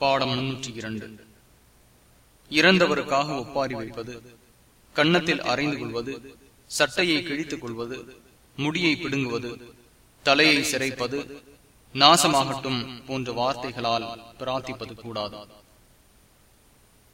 பாடம் முன்னூற்றி இரண்டு. இறந்தவருக்காக ஒப்பாரி வைப்பது கன்னத்தில் அறைந்து கொள்வது சட்டையை கிழித்துக் கொள்வது முடியை பிடுங்குவது தலையை சிறைப்பது நாசமாகட்டும் போன்ற வார்த்தைகளால் பிரார்த்திப்பது கூடாது.